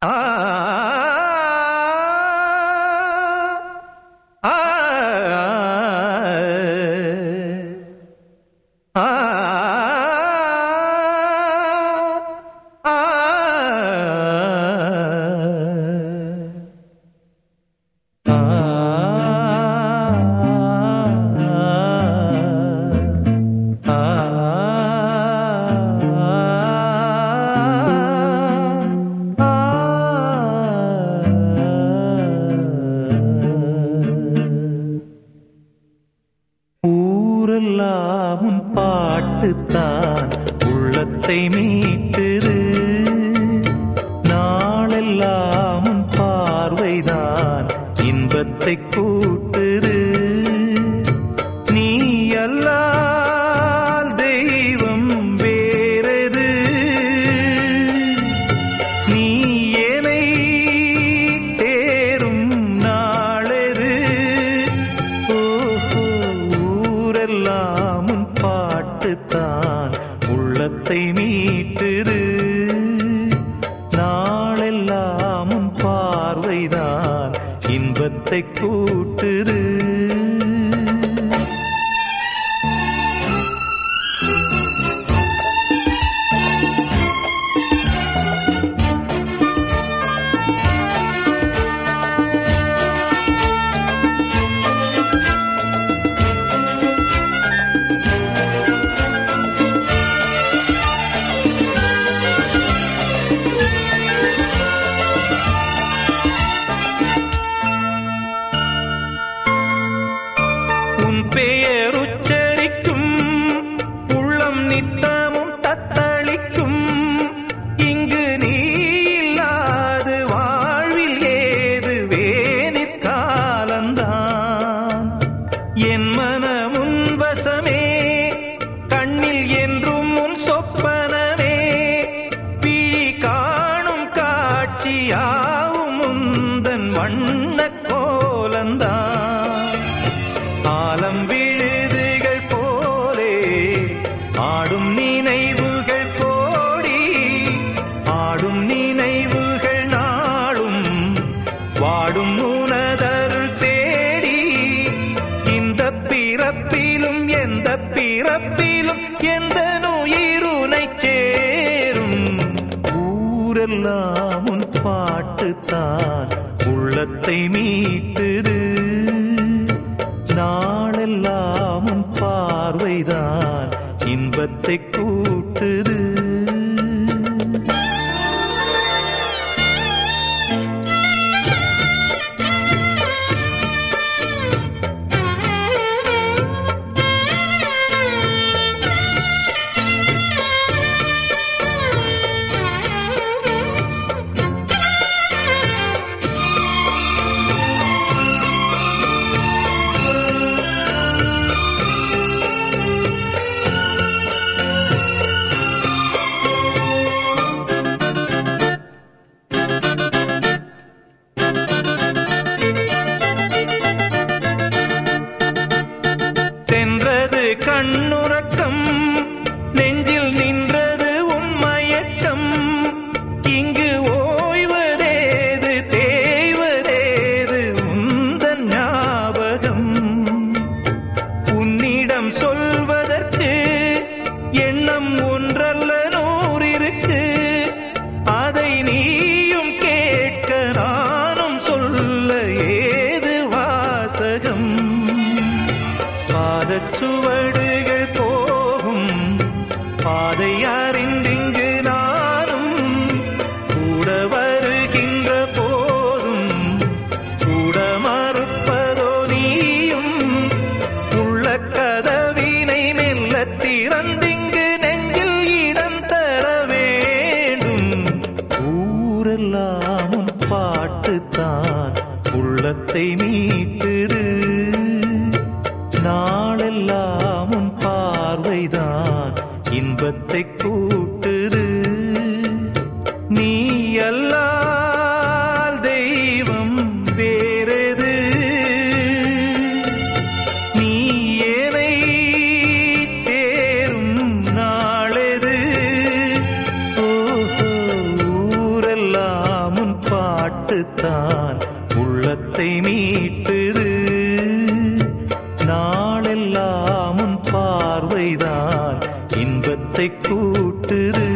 아 பாட்டுத்தான் உள்ளத்தை மீட்டுது. நாளெல்லாம் பார்வைதான் இன்பத்தை கூ பார்த்துத்தான் உள்ளத்தை மீட்டுது. நாளெல்லாம் பார்வைதான். இன்பத்தை கூட்டுது. பேர் உடம்பிலும் எந்த நோயிருனை சேரும்? ஊரெல்லாம் உன் பாட்டுத்தான் உள்ளத்தை மீட்டுது. நாளெல்லாம் உன் பார்வைதான் இன்பத்தை உறக்கம் பார்த்துத்தான் உள்ளத்தை மீட்டிரு. நாளெல்லாம் உன் பார்வைதான். இன்பத்தை கூ பாட்டுத்தான் உள்ளத்தை மீட்டுது. நாளெல்லாம் பார்வைதான் இன்பத்தை கூட்டுது.